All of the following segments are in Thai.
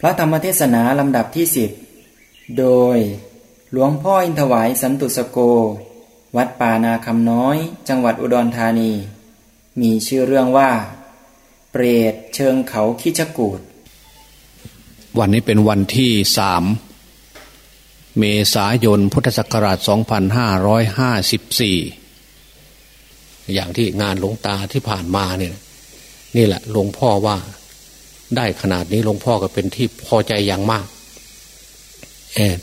พระธรรมเทศนาลำดับที่สิบโดย หลวงพ่ออินทวายสันตุสโก วัดป่านาคำน้อย จังหวัดอุดรธานี มีชื่อเรื่องว่า เปรตเชิงเขาคิชกูดวันนี้เป็นวันที่สามเมษายนพุทธศักราช 2554 อย่างที่งานหลวงตาที่ผ่านมาเนี่ยนี่แหละหลวงพ่อว่า ได้ขนาดนี้หลวงพ่อก็เป็นที่พอใจอย่างมาก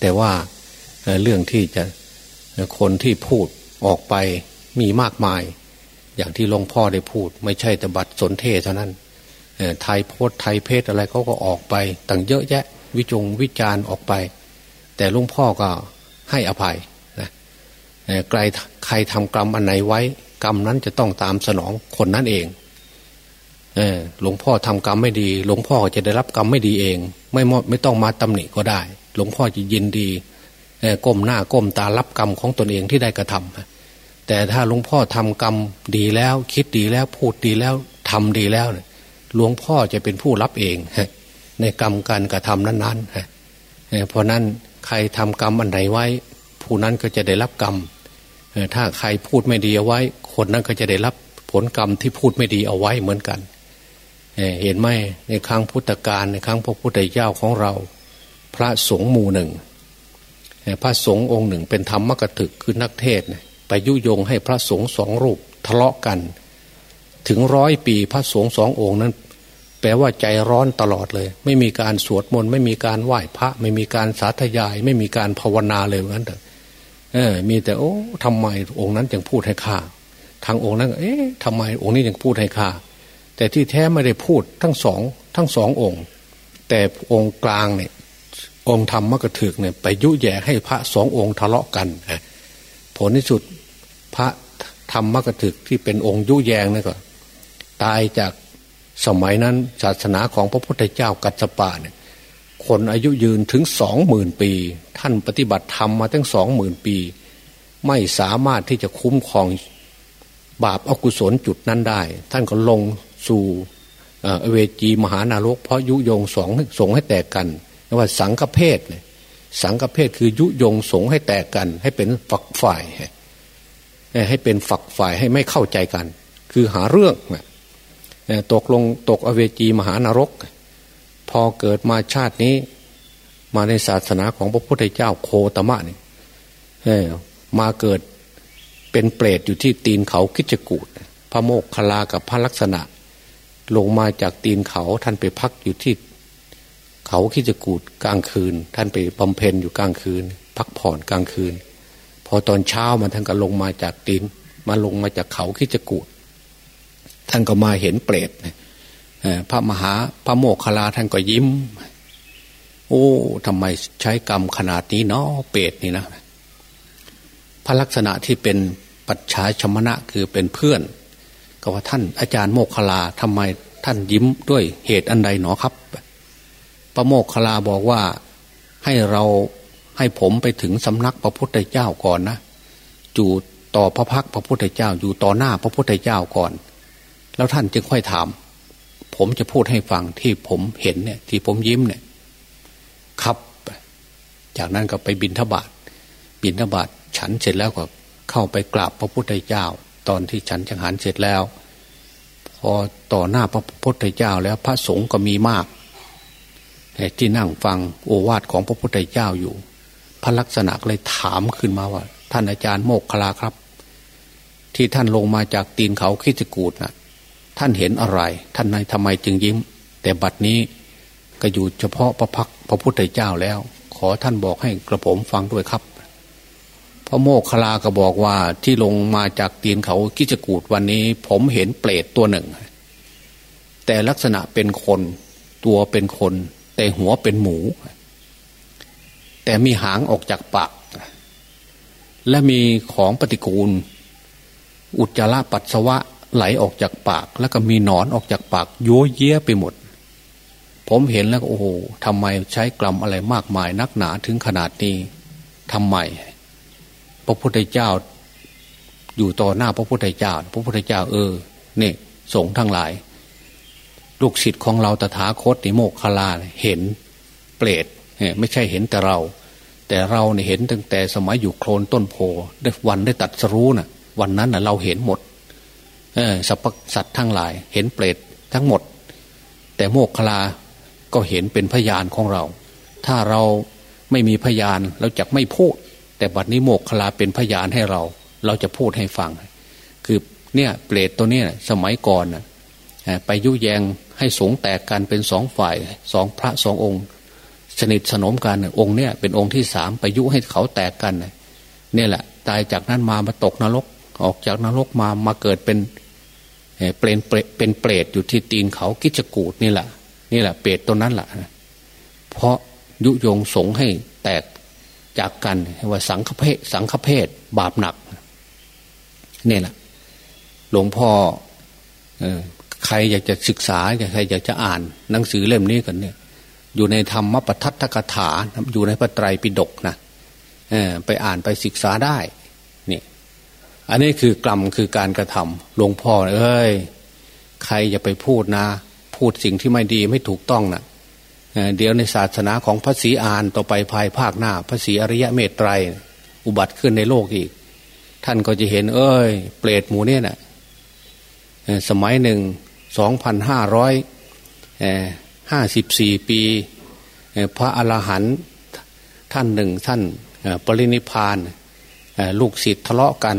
แต่ว่าเรื่องที่จะคนที่พูดออกไปมีมากมาย อย่างที่หลวงพ่อได้พูด ไม่ใช่แต่บัตรสนเทเท่านั้นไทยโพสไทยเพศอะไรเขาก็ออกไปต่างเยอะแยะ วิจงวิจารณ์ออกไป แต่หลวงพ่อก็ให้อภัยนะใครใครทำกรรมอันไหนไว้ กรรมนั้นจะต้องตามสนองคนนั้นเอง หลวงพ่อทำกรรมไม่ดี หลวงพ่อจะได้รับกรรมไม่ดีเอง ไม่ไม่ต้องมาตำหนิก็ได้ หลวงพ่อจะยินดีก้มหน้าก้มตารับกรรมของตนเองที่ได้กระทำแต่ถ้าหลวงพ่อทำกรรมดีแล้ว คิดดีแล้วพูดดีแล้วทำดีแล้วหลวงพ่อจะเป็นผู้รับเองในกรรมการกระทำนั้นๆเพราะนั้นใครทำกรรมอันไหนไว้ ผู้นั้นก็จะได้รับกรรมถ้าใครพูดไม่ดีเอาไว้ คนนั้นก็จะได้รับผลกรรมที่พูดไม่ดีเอาไว้เหมือนกัน เห็นไหมในครั้งพุทธกาลในครั้งพระพุทธเจ้าของเรา พระสงฆ์หมู่หนึ่งพระสงฆ์องค์หนึ่งเป็นธรรมกถึกคือนักเทศไปยุยงให้พระสงฆ์สองรูปทะเลาะกัน ถึงร้อยปีพระสงฆ์สององค์นั้น แปลว่าใจร้อนตลอดเลย ไม่มีการสวดมนต์ไม่มีการไหว้พระ ไม่มีการสาธยาย ไม่มีการภาวนาเลยงั้นแต่เออ มีแต่โอ้ทำไมองค์นั้นจึงพูดให้ข้าทางองค์นั้น เอ๊ะทำไมองค์นี้ยังพูดให้ข้า แต่ที่แท้ไม่ได้พูดทั้งสองทั้งสององค์ แต่องค์กลางเนี่ยองค์ธรรมมกถึกเนี่ยไปยุแย่ให้พระสององค์ทะเลาะกันผลที่สุดพระธรรมมกถึกที่เป็นองค์ยุแยงนี่ก็ ตายจากสมัยนั้นศาสนาของพระพุทธเจ้ากัสปะเนี่ยคนอายุยืนถึงสองหมื่นปี ท่านปฏิบัติธรรมมาตั้งสองหมื่นปี ไม่สามารถที่จะคุ้มครองบาปอากุศลจุดนั้นได้ ท่านก็ลง สู่เวจีมหานรก เพราะยุยงสองสงให้แตกกันว่าสังฆเพศเนี่ยสังฆเพศคือยุยงสงให้แตกกัน ให้เป็นฝักฝ่าย ให้เป็นฝักฝ่ายให้ไม่เข้าใจกัน คือหาเรื่องตกลงตกอเวจีมหานรก พอเกิดมาชาตินี้ มาในศาสนาของพระพุทธเจ้าโคตมะนี่มาเกิดเป็นเปรตอยู่ที่ตีนเขาคิจกูดพระโมกขลากับพระลักษณะ ลงมาจากตีนเขาท่านไปพักอยู่ที่เขาคิจกูดกลางคืน ท่านไปบำเพ็ญอยู่กลางคืน พักผ่อนกลางคืน พอตอนเช้ามาท่านก็ลงมาจากตีนมาลงมาจากเขาคิจกูด ท่านก็มาเห็นเปรตพระมหาพระโมกขลาท่านก็ยิ้ม โอ้ทำไมใช้กรรมขนาดนี้เนาะเปรตนี่นะพระลักษณะที่เป็นปัจฉาชมณะคือเป็นเพื่อน ก็ว่าท่านอาจารย์โมกขลาทำไมท่านยิ้มด้วยเหตุอันใดหนอครับ พระโมกขลาบอกว่าให้เราให้ผมไปถึงสำนักพระพุทธเจ้าก่อนนะอยู่ต่อพระพักพระพุทธเจ้าอยู่ต่อหน้าพระพุทธเจ้าก่อน แล้วท่านจึงค่อยถาม ผมจะพูดให้ฟังที่ผมเห็นเนี่ย ที่ผมยิ้มเนี่ย ครับ จากนั้นก็ไปบินทบาทบินทบาทฉันเสร็จแล้วก็เข้าไปกราบพระพุทธเจ้า ตอนที่ฉันจังหันเสร็จแล้ว พอต่อหน้าพระพุทธเจ้าแล้วพระสงฆ์ก็มีมากที่นั่งฟังโอวาทของพระพุทธเจ้าอยู่ พระลักษณะเลยถามขึ้นมาว่า ท่านอาจารย์โมกขลาครับ ที่ท่านลงมาจากตีนเขาคิจกูดนะ่ะ ท่านเห็นอะไร ท่านนายทำไมจึงยิ้ม แต่บัดนี้ก็อยู่เฉพาะพระพักพระพุทธเจ้าแล้ว ขอท่านบอกให้กระผมฟังด้วยครับ ระโมกขลาก็บอกว่าที่ลงมาจากตีนเขากิจกูดวันนี้ ผมเห็นเปรตตัวหนึ่ง แต่ลักษณะเป็นคนตัวเป็นคน แต่หัวเป็นหมู แต่มีหางออกจากปาก และมีของปฏิกูล อุจจาระปัสสาวะไหลออกจากปาก แล้วก็มีหนอนออกจากปากโยเยะไปหมด ผมเห็นแล้วโอ้โหทำไมใช้กลัมอะไรมากมายนักหนาถึงขนาดนี้ทำไม พระพุทธเจ้า อยู่ต่อหน้าพระพุทธเจ้า พระพุทธเจ้าเออเนี่ยสงทั้งหลาย ลูกศิษย์ของเราตถาคตนิโมกขลาเห็นเปรตไม่ใช่เห็นแต่เรา แต่เราเนี่ยเห็นตั้งแต่สมัยอยู่โคลนต้นโพได้วันได้ตัดสรู้นะ่ะ วันนั้นนะ่ะเราเห็นหมดสัพสัตว์ทั้งหลาย เห็นเปรตทั้งหมด แต่โมกขลาก็เห็นเป็นพยานของเรา ถ้าเราไม่มีพยานเราจะไม่พูด แต่บัดนี้โมกขลาเป็นพยานให้เรา เราจะพูดให้ฟัง คือเนี่ยเปรตตัวเนี้ยสมัยก่อนนะไปยุแยงให้สงแตกกันเป็นสองฝ่ายสองพระสององค์ สนิทสนมกันองค์เนี้ยเป็นองค์ที่สามไปยุให้เขาแตกกันเนี่ยแหละ ตายจากนั้นมามาตกนรก ออกจากนรกมามาเกิดเป็นเปลนเป็นเปรตอยู่ที่ตีนเขากิจกูดนี่แหละนี่แหละเปรตตัวนั้นแหละเพราะยุยงสงให้แตก จากกันว่าสังฆเพศสังฆเพศบาปหนักนี่แหละหลวงพ่อใครอยากจะศึกษาใครอยากจะอ่าน หนังสือเล่มนี้กันเนี่ย อยู่ในธรรมปทัตถกถา อยู่ในพระไตรปิฎกนะไปอ่านไปศึกษาได้เนี่ยอันนี้คือกรรมคือการกระทำหลวงพ่อเอ้ย ใครอย่าไปพูดนะ พูดสิ่งที่ไม่ดีไม่ถูกต้องนะ เดี๋ยวในศาสนาของพระศรีอานต่อไปภายภาคหน้า พระศรีอริยะเมตไตรอุบัติขึ้นในโลกอีก ท่านก็จะเห็น เอ้ย เปรตหมูเนี่ยนะสมัยหนึ่งสองพันห้าร้อยห้าสิบสี่ปี พระอรหันต์ท่านหนึ่งท่านปรินิพานลูกศิษย์ทะเลาะกัน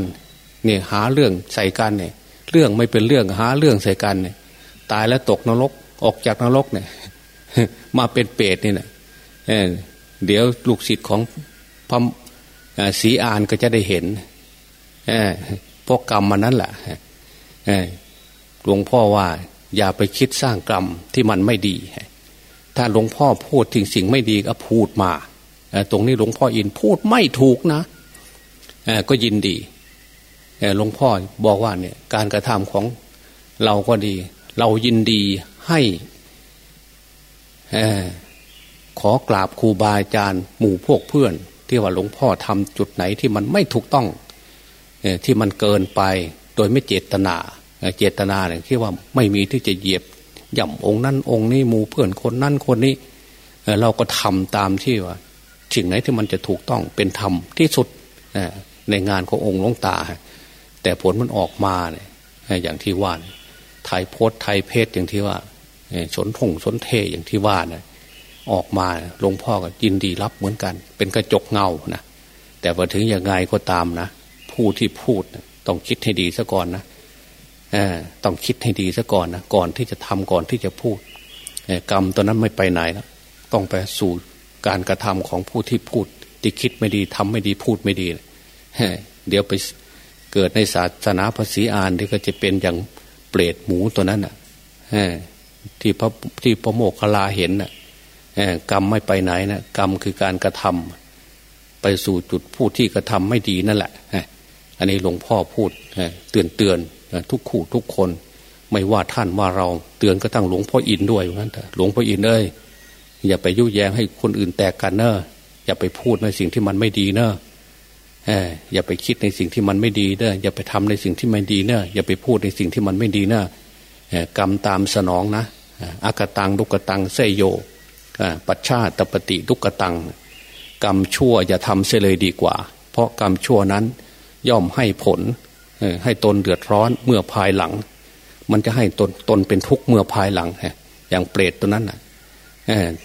เนี่ยหาเรื่องใส่กันเนี่ยเรื่องไม่เป็นเรื่องหาเรื่องใส่กันเนี่ยตายแล้วตกนรกออกจากนรกเนี่ย มาเป็นเปรตนี่นะเดี๋ยวลูกศิษย์ของพระศรีอานก็จะได้เห็นพวกกรรมมันนั้นแหละหลวงพ่อว่าอย่าไปคิดสร้างกรรมที่มันไม่ดี ถ้าหลวงพ่อพูดถึงสิ่งไม่ดีก็พูดมา ตรงนี้หลวงพ่ออินพูดไม่ถูกนะก็ยินดีหลวงพ่อบอกว่าเนี่ยการกระทำของเราก็ดี เรายินดีให้ ขอกราบครูบาอาจารย์หมู่พวกเพื่อน ที่ว่าหลวงพ่อทำจุดไหนที่มันไม่ถูกต้องที่มันเกินไปโดยไม่เจตนา เจตนาเนี่ยคิดว่าไม่มีที่จะเหยียบย่ำองค์นั้นองค์นี้หมู่เพื่อนคนนั้นคนนี้เราก็ทำตามที่ว่าสิ่งไหนที่มันจะถูกต้องเป็นธรรมที่สุดในงานขององค์หลวงตา แต่ผลมันออกมาเนี่ยอย่างที่ว่าไทยโพสไทยเพศอย่างที่ว่า สนทงสนเทอย่างที่ว่านี่ยออกมาหลวงพ่อก็ยินดีรับเหมือนกัน เป็นกระจกเงานะแต่พอถึงอย่างไงก็ตามนะผู้ที่พูดต้องคิดให้ดีซะก่อนนะต้องคิดให้ดีซะก่อนนะก่อนที่จะทำก่อนที่จะพูดกรรมตอนนั้นไม่ไปไหนแล้วต้องไปสู่การกระทำของผู้ที่พูด ที่คิดไม่ดีทำไม่ดีพูดไม่ดีเดี๋ยวไปเกิดในศาสนาภาษีอานที่ก็จะเป็นอย่างเปรตหมูตัวนั้นอะ ที่พระที่พระโมกขลาเห็นน่ะกรรมไม่ไปไหนนะกรรมคือการกระทำไปสู่จุดพูดที่กระทำไม่ดีนั่นแหละอันนี้หลวงพ่อพูดเตือนเตือนทุกคู่ทุกคน ไม่ว่าท่านว่าเราเตือนก็ตั้งหลวงพ่ออินด้วยงั้นแต่หลวงพ่ออินเอ้ยอย่าไปยุแยงให้คนอื่นแตกกันเนอะอย่าไปพูดในสิ่งที่มันไม่ดีเนอะอย่าไปคิดในสิ่งที่มันไม่ดีเนอะอย่าไปทำในสิ่งที่ไม่ดีเนอะอย่าไปพูดในสิ่งที่มันไม่ดีเนอะ กรรมตามสนองนะอากตังลุกตังเสยโยปัจฉาตปฏิลุกตัง กรรมชั่วอย่าทำเสียเลยดีกว่า เพราะกรรมชั่วนั้นย่อมให้ผลให้ตนเดือดร้อนเมื่อภายหลัง มันจะให้ตนตนเป็นทุกข์เมื่อภายหลังอย่างเปรตตัวนั้นนะ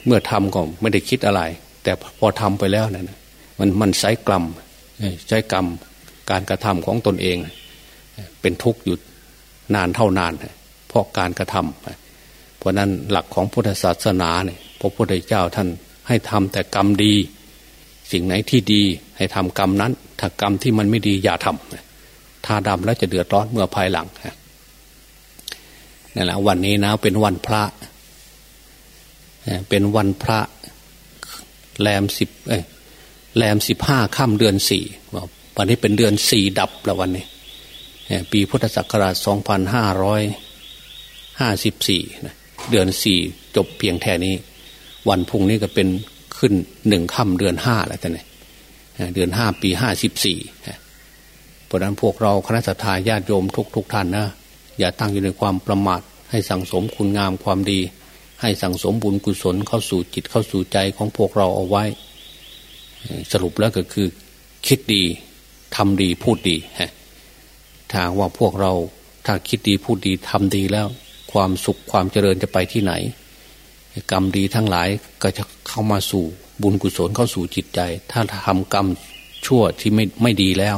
เมื่อทำก็ไม่ได้คิดอะไร แต่พอทำไปแล้วนั่นมันมันใช้กรรมใช้กรรมการกระทำของตนเอง เป็นทุกข์อยู่นานเท่านาน เพราะการกระทำเพราะนั้นหลักของพุทธศาสนาเนี่ยพระพุทธเจ้าท่านให้ทำแต่กรรมดี สิ่งไหนที่ดีให้ทำกรรมนั้น ถ้ากรรมที่มันไม่ดีอย่าทำถ้าดำแล้วจะเดือดร้อนเมื่อภายหลังนั่นแหละวันนี้นะเป็นวันพระ เป็นวันพระแรมสิบแรมสิบห้าค่ำเดือนสี่วันนี้เป็นเดือนสี่ดับแล้ววันนี้ ปีพุทธศักราชสองพันห้าร้อย ห้าสิบสี่เดือนสี่จบเพียงแค่นี้ วันพุ่งนี้ก็เป็นขึ้นหนึ่งค่ำเดือนห้าแล้วแต่เนี่ยเดือนห้าปีห้าสิบสี่เพราะนั้นพวกเราคณะสัตยาญาติโยมทุกทุกท่านนะอย่าตั้งอยู่ในความประมาท ให้สั่งสมคุณงามความดี ให้สั่งสมบุญกุศลเข้าสู่จิตเข้าสู่ใจของพวกเราเอาไว้ สรุปแล้วก็คือ คิดดีทำดีพูดดีฮะถ้าว่าพวกเราถ้าคิดดีพูดดีทำดีแล้ว ความสุขความเจริญจะไปที่ไหน กรรมดีทั้งหลายก็จะเข้ามาสู่บุญกุศลเข้าสู่จิตใจ ถ้าทำกรรมชั่วที่ไม่ไม่ดีแล้ว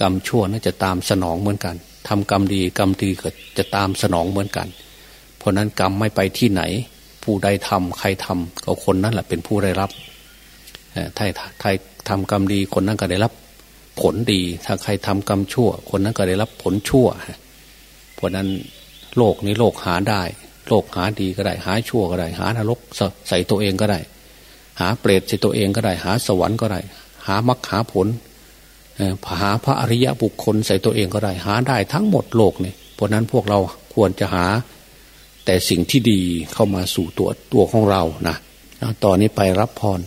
กรรมชั่วน่าจะตามสนองเหมือนกันทำกรรมดีกรรมดีก็จะตามสนองเหมือนกัน เพราะนั้นกรรมไม่ไปที่ไหน ผู้ใดทำใครทำก็คนนั้นแหละเป็นผู้ได้รับถ้าใครทำกรรมดีคนนั้นก็ได้รับผลดี ถ้าใครทำกรรมชั่ว คนนั้นก็ได้รับผลชั่วเพราะนั้น โลกนี้โลกหาได้ โลกหาดีก็ได้ หาชั่วก็ได้ หานรกใส่ตัวเองก็ได้ หาเปรตใส่ตัวเองก็ได้ หาสวรรค์ก็ได้ หามรรคหาผลหาพระอริยะบุคคลใส่ตัวเองก็ได้ หาได้ทั้งหมดโลกนี่เพราะนั้นพวกเราควรจะหา แต่สิ่งที่ดีเข้ามาสู่ตัวตัวของเรานะตอนนี้ไปรับพร